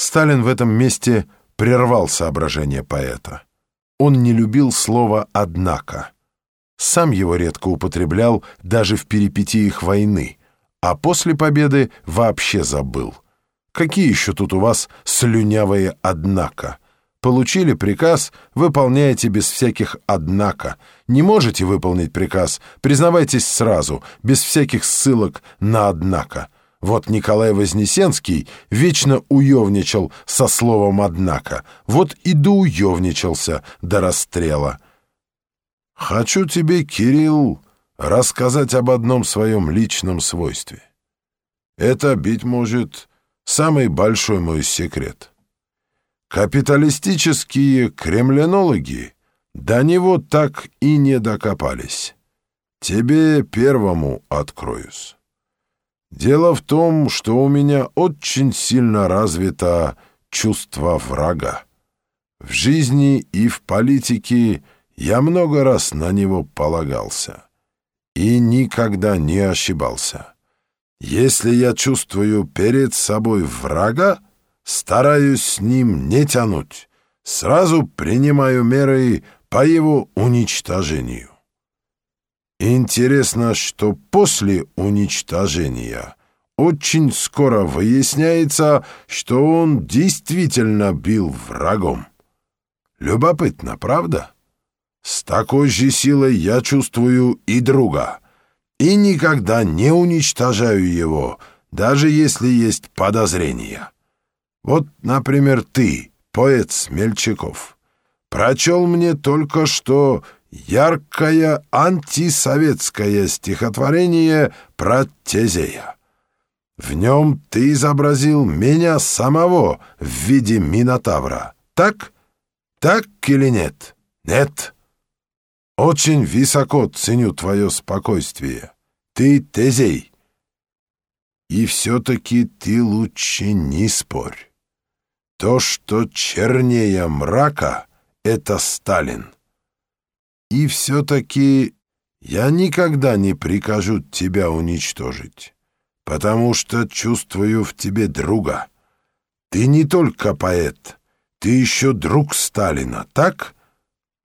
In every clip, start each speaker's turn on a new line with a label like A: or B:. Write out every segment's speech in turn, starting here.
A: Сталин в этом месте прервал соображение поэта. Он не любил слово «однако». Сам его редко употреблял даже в перипетиях войны, а после победы вообще забыл. Какие еще тут у вас слюнявые «однако»? Получили приказ, выполняйте без всяких «однако». Не можете выполнить приказ, признавайтесь сразу, без всяких ссылок на «однако». Вот Николай Вознесенский вечно уевничал со словом «однако». Вот и доуевничался до расстрела. Хочу тебе, Кирилл, рассказать об одном своем личном свойстве. Это, быть может, самый большой мой секрет. Капиталистические кремлинологи до него так и не докопались. Тебе первому откроюсь. Дело в том, что у меня очень сильно развито чувство врага. В жизни и в политике я много раз на него полагался и никогда не ошибался. Если я чувствую перед собой врага, стараюсь с ним не тянуть, сразу принимаю меры по его уничтожению. Интересно, что после уничтожения очень скоро выясняется, что он действительно был врагом. Любопытно, правда? С такой же силой я чувствую и друга, и никогда не уничтожаю его, даже если есть подозрения. Вот, например, ты, поэт Смельчаков, прочел мне только что яркое антисоветское стихотворение про Тезея. В нем ты изобразил меня самого в виде Минотавра. Так? Так или нет? Нет. Очень высоко ценю твое спокойствие. Ты Тезей. И все-таки ты лучше не спорь. То, что чернее мрака, — это Сталин. И все-таки я никогда не прикажу тебя уничтожить, потому что чувствую в тебе друга. Ты не только поэт, ты еще друг Сталина, так?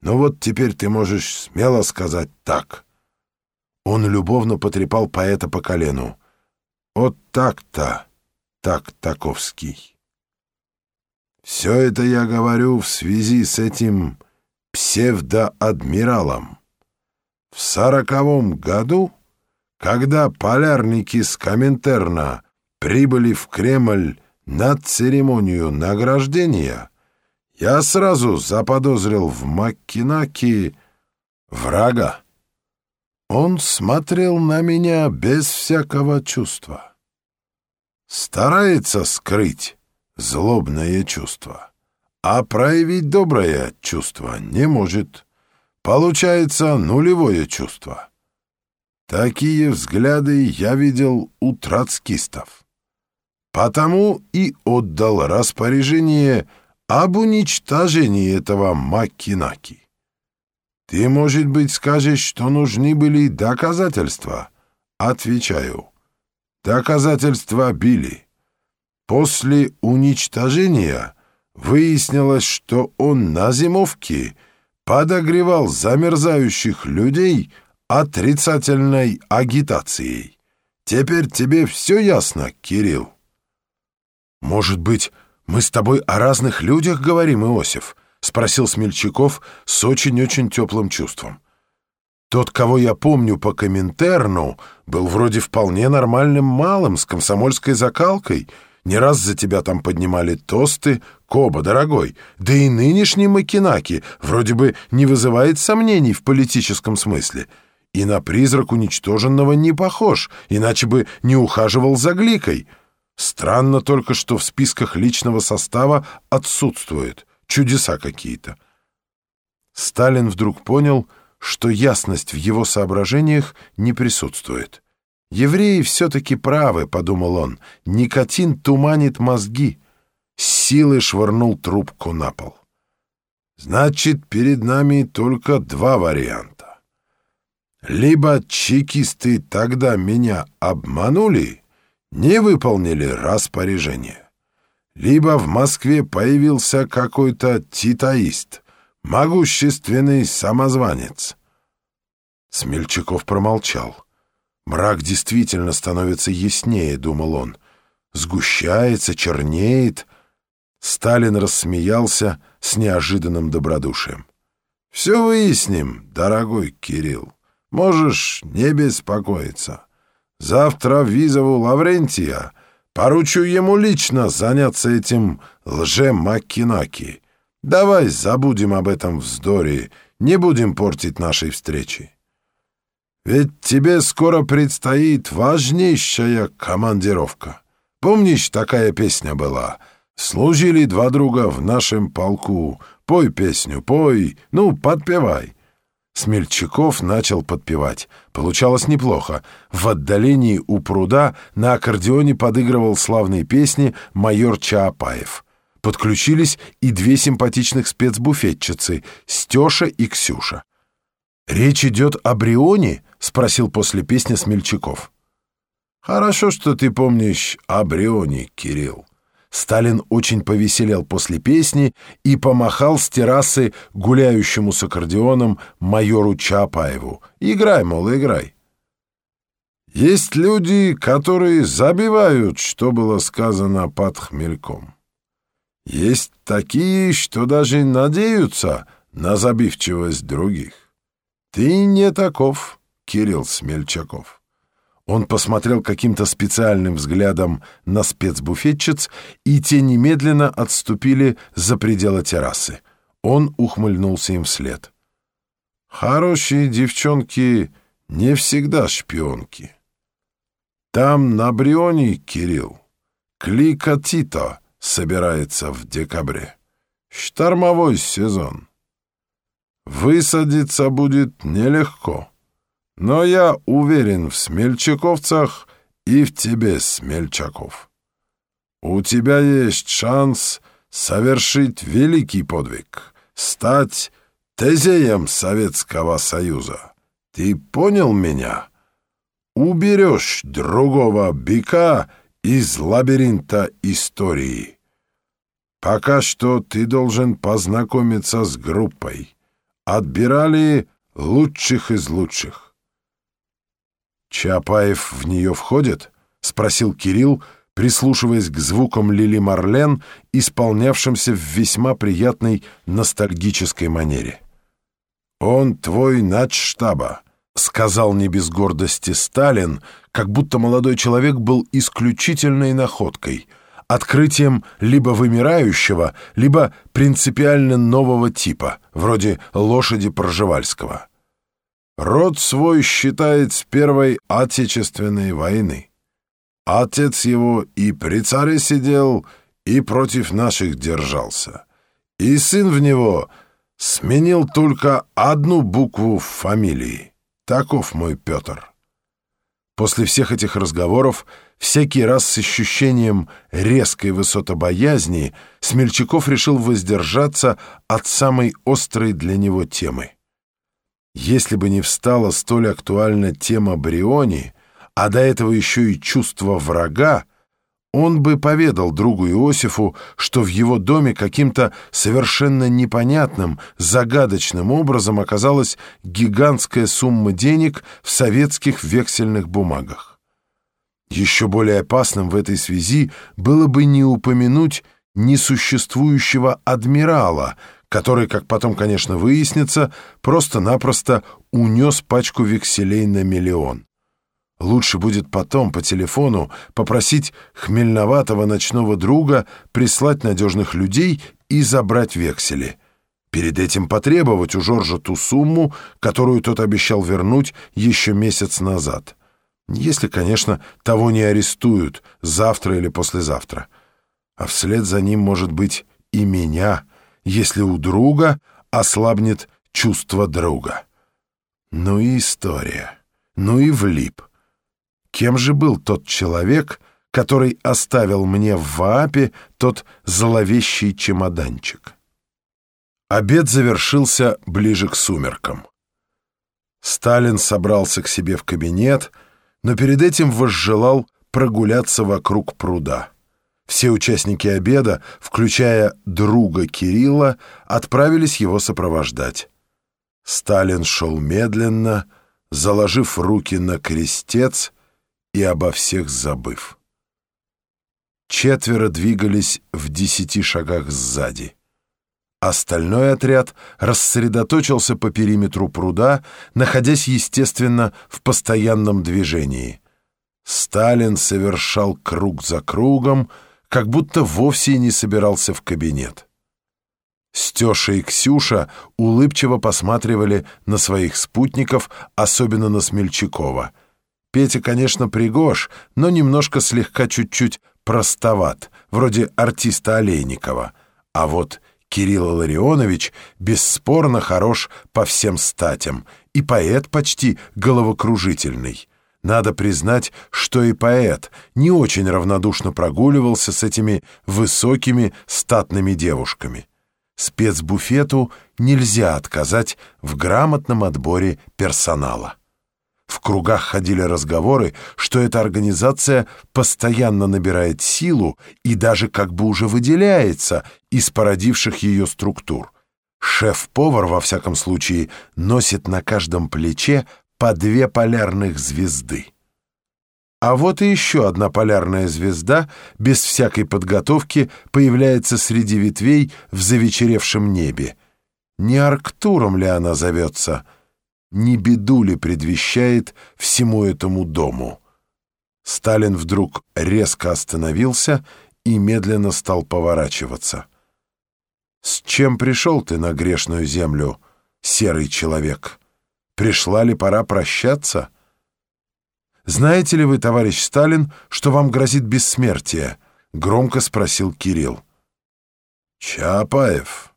A: Ну вот теперь ты можешь смело сказать так. Он любовно потрепал поэта по колену. Вот так-то, так Таковский. Все это я говорю в связи с этим псевдоадмиралом. В сороковом году, когда полярники с Коминтерна прибыли в Кремль на церемонию награждения, я сразу заподозрил в Маккинаке врага. Он смотрел на меня без всякого чувства. Старается скрыть злобное чувство, а проявить доброе чувство не может. Получается нулевое чувство. Такие взгляды я видел у троцкистов. Потому и отдал распоряжение об уничтожении этого Маккинаки. Ты, может быть, скажешь, что нужны были доказательства? Отвечаю. Доказательства били. После уничтожения выяснилось, что он на зимовке подогревал замерзающих людей отрицательной агитацией. Теперь тебе все ясно, Кирилл? Может быть, мы с тобой о разных людях говорим, Иосиф? Спросил Смельчаков с очень-очень теплым чувством. Тот, кого я помню по Коминтерну, был вроде вполне нормальным малым, с комсомольской закалкой — не раз за тебя там поднимали тосты, Коба, дорогой. Да и нынешний Макинаки вроде бы не вызывает сомнений в политическом смысле. И на призрак уничтоженного не похож, иначе бы не ухаживал за Гликой. Странно только, что в списках личного состава отсутствует. Чудеса какие-то. Сталин вдруг понял, что ясность в его соображениях не присутствует. «Евреи все-таки правы», — подумал он. «Никотин туманит мозги». С силой швырнул трубку на пол. «Значит, перед нами только два варианта. Либо чекисты тогда меня обманули, не выполнили распоряжение, либо в Москве появился какой-то титаист, могущественный самозванец.
B: Смельчаков промолчал. Мрак действительно становится яснее, думал он. Сгущается, чернеет. Сталин рассмеялся с неожиданным добродушием.
A: «Все выясним, дорогой Кирилл. Можешь не беспокоиться. Завтра визову Лаврентия поручу ему лично заняться этим лже-макинаки. Давай забудем об этом вздоре, не будем портить нашей встречи. Ведь тебе скоро предстоит важнейшая командировка. Помнишь, такая песня была? Служили два друга в нашем полку. Пой песню, пой, ну, подпевай.
B: Смельчаков начал подпевать. Получалось неплохо. В отдалении у пруда на аккордеоне подыгрывал славные песни майор Чаапаев. Подключились и две симпатичных спецбуфетчицы — Стеша и Ксюша. «Речь идет о Брионе?» — спросил после песни Смельчаков.
A: «Хорошо, что ты помнишь о Брионе, Кирилл.
B: Сталин очень повеселел после песни и помахал с террасы гуляющему с аккордеоном майору Чапаеву. «Играй, мол, играй».
A: Есть люди, которые забивают, что было сказано под хмельком. Есть такие, что даже надеются на забивчивость других. Ты не таков, Кирилл Смельчаков.
B: Он посмотрел каким-то специальным взглядом на спецбуфетчиц, и те немедленно отступили за пределы террасы. Он ухмыльнулся им вслед.
A: «Хорошие девчонки не всегда шпионки. Там на Брионе, Кирилл, клика Тито собирается в декабре. Штормовой сезон. Высадиться будет нелегко». Но я уверен в смельчаковцах и в тебе, Смельчаков. У тебя есть шанс совершить великий подвиг, стать тезеем Советского Союза. Ты понял меня? Уберешь другого быка из лабиринта истории. Пока что ты должен познакомиться с группой. Отбирали лучших из лучших.
B: «Чапаев в нее входит?» — спросил Кирилл, прислушиваясь к звукам Лили Марлен, исполнявшимся в весьма приятной ностальгической манере.
A: «Он твой начштаба», —
B: сказал не без гордости Сталин, как будто молодой человек был исключительной находкой, открытием либо вымирающего, либо принципиально нового типа, вроде лошади Проживальского.
A: Род свой считает с Первой Отечественной войны. Отец его и при царе сидел, и против наших держался. И сын в него сменил только одну букву в фамилии. Таков мой Петр.
B: После всех этих разговоров, всякий раз с ощущением резкой высотобоязни, Смельчаков решил воздержаться от самой острой для него темы. Если бы не встала столь актуальна тема Бриони, а до этого еще и чувство врага, он бы поведал другу Иосифу, что в его доме каким-то совершенно непонятным, загадочным образом оказалась гигантская сумма денег в советских вексельных бумагах. Еще более опасным в этой связи было бы не упомянуть несуществующего адмирала, который, как потом, конечно, выяснится, просто-напросто унес пачку векселей на миллион. Лучше будет потом по телефону попросить хмельноватого ночного друга прислать надежных людей и забрать вексели. Перед этим потребовать у Жоржа ту сумму, которую тот обещал вернуть еще месяц назад. Если, конечно, того не арестуют завтра или послезавтра. А вслед за ним, может быть, и меня — если у друга ослабнет чувство друга. Ну и история. Ну и влип. Кем же был тот человек, который оставил мне в Ваапе тот зловещий чемоданчик? Обед завершился ближе к сумеркам. Сталин собрался к себе в кабинет, но перед этим возжелал прогуляться вокруг пруда. Все участники обеда, включая друга Кирилла, отправились его сопровождать. Сталин шел медленно, заложив руки на крестец и обо всех забыв. Четверо двигались в десяти шагах сзади. Остальной отряд рассредоточился по периметру пруда, находясь, естественно, в постоянном движении. Сталин совершал круг за кругом, как будто вовсе не собирался в кабинет. Стеша и Ксюша улыбчиво посматривали на своих спутников, особенно на Смельчакова. Петя, конечно, пригож, но немножко слегка чуть-чуть простоват, вроде артиста Олейникова. А вот Кирилл Ларионович бесспорно хорош по всем статям, и поэт почти головокружительный. Надо признать, что и поэт не очень равнодушно прогуливался с этими высокими статными девушками. Спецбуфету нельзя отказать в грамотном отборе персонала. Кругах ходили разговоры, что эта организация постоянно набирает силу и даже как бы уже выделяется из породивших ее структур. Шеф-повар, во всяком случае, носит на каждом плече по две полярных звезды. А вот и еще одна полярная звезда, без всякой подготовки, появляется среди ветвей в завечеревшем небе. Не Арктуром ли она зовется — не беду ли предвещает всему этому дому. Сталин вдруг резко остановился и медленно стал поворачиваться. «С чем пришел ты на грешную землю, серый человек? Пришла ли пора прощаться?» «Знаете ли вы, товарищ Сталин, что вам грозит бессмертие?» — громко спросил Кирилл.
A: «Чапаев,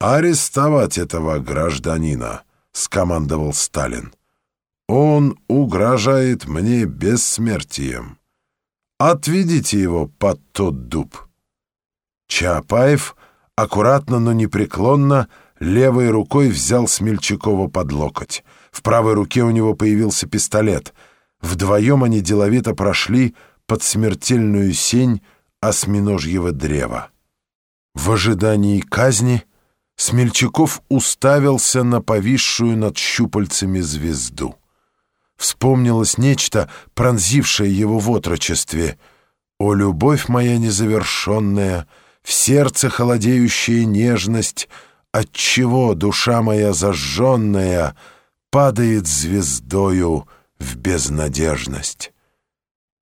A: арестовать этого гражданина!» — скомандовал Сталин. «Он угрожает мне бессмертием. Отведите его под тот дуб».
B: Чапаев аккуратно, но непреклонно левой рукой взял Смельчакова под локоть. В правой руке у него появился пистолет. Вдвоем они деловито прошли под смертельную сень осьминожьего древа. В ожидании казни Смельчаков уставился на повисшую над щупальцами звезду. Вспомнилось нечто, пронзившее его в отрочестве. «О, любовь моя незавершенная, в сердце холодеющая нежность, отчего душа моя зажженная падает звездою в безнадежность?»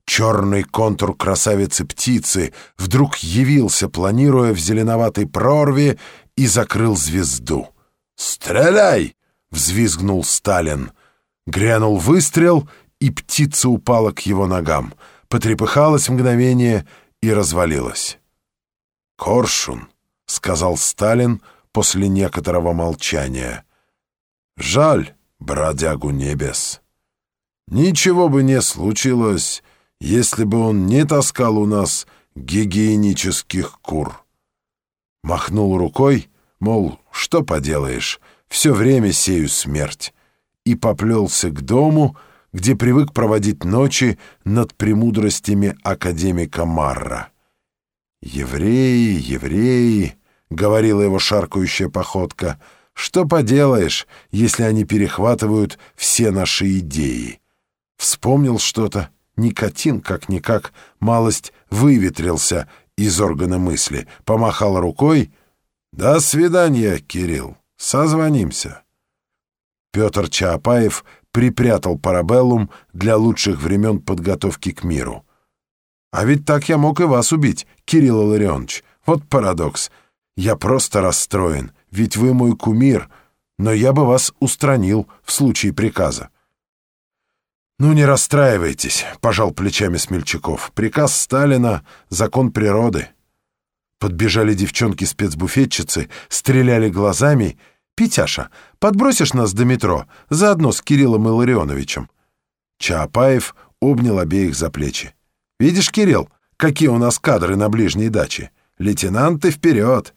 B: Черный контур красавицы-птицы вдруг явился, планируя в зеленоватой прорве, и закрыл звезду. «Стреляй!» — взвизгнул Сталин. Грянул выстрел, и птица упала к его ногам, потрепыхалась мгновение и развалилась. «Коршун», — сказал Сталин после некоторого молчания. «Жаль, бродягу небес. Ничего бы не случилось, если бы он не таскал у нас гигиенических кур» махнул рукой, мол, что поделаешь, все время сею смерть, и поплелся к дому, где привык проводить ночи над премудростями академика Марра. «Евреи, евреи», — говорила его шаркающая походка, — «что поделаешь, если они перехватывают все наши идеи?» Вспомнил что-то, никотин, как-никак, малость выветрился из органа мысли, помахал рукой. «До свидания, Кирилл, созвонимся». Петр Чаапаев припрятал парабеллум для лучших времен подготовки к миру. «А ведь так я мог и вас убить, Кирилл Ларионович. Вот парадокс. Я просто расстроен, ведь вы мой кумир, но я бы вас устранил в случае приказа». «Ну, не расстраивайтесь», — пожал плечами Смельчаков. «Приказ Сталина — закон природы». Подбежали девчонки-спецбуфетчицы, стреляли глазами. «Петяша, подбросишь нас до метро, заодно с Кириллом Илларионовичем?» Чаапаев обнял обеих за плечи. «Видишь, Кирилл, какие у нас кадры на ближней даче? Лейтенанты вперед!